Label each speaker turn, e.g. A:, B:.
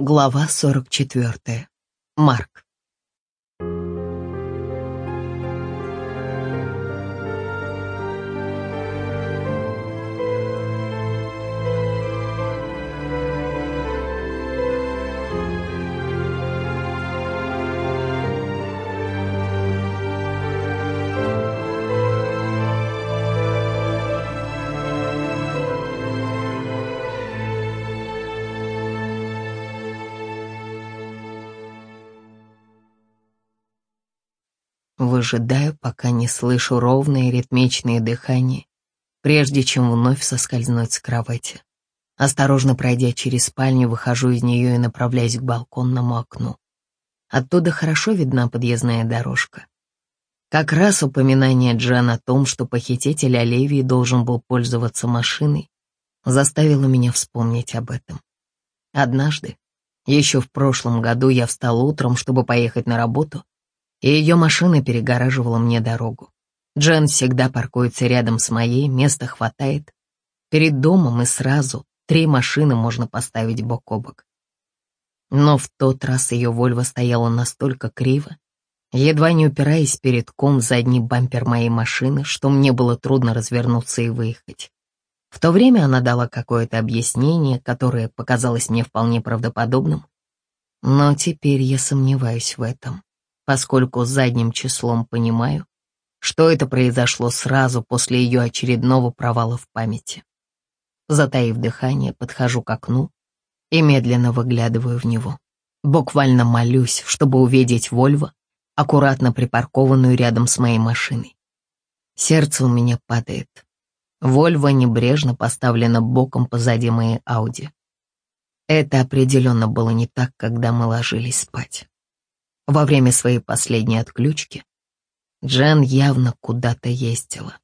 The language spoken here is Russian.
A: Глава 44. Марк. Выжидаю, пока не слышу ровное ритмичное дыхание, прежде чем вновь соскользнуть с кровати. Осторожно пройдя через спальню, выхожу из нее и направляюсь к балконному окну. Оттуда хорошо видна подъездная дорожка. Как раз упоминание Джан о том, что похититель Оливии должен был пользоваться машиной, заставило меня вспомнить об этом. Однажды, еще в прошлом году, я встал утром, чтобы поехать на работу, и ее машина перегораживала мне дорогу. Джен всегда паркуется рядом с моей, места хватает. Перед домом и сразу три машины можно поставить бок о бок. Но в тот раз ее Вольва стояла настолько криво, едва не упираясь перед ком задний бампер моей машины, что мне было трудно развернуться и выехать. В то время она дала какое-то объяснение, которое показалось мне вполне правдоподобным, но теперь я сомневаюсь в этом поскольку задним числом понимаю, что это произошло сразу после ее очередного провала в памяти. Затаив дыхание, подхожу к окну и медленно выглядываю в него. Буквально молюсь, чтобы увидеть Вольво, аккуратно припаркованную рядом с моей машиной. Сердце у меня падает. Вольво небрежно поставлена боком позади моей Ауди. Это определенно было не так, когда мы ложились спать. Во время своей последней отключки Джен явно куда-то ездила.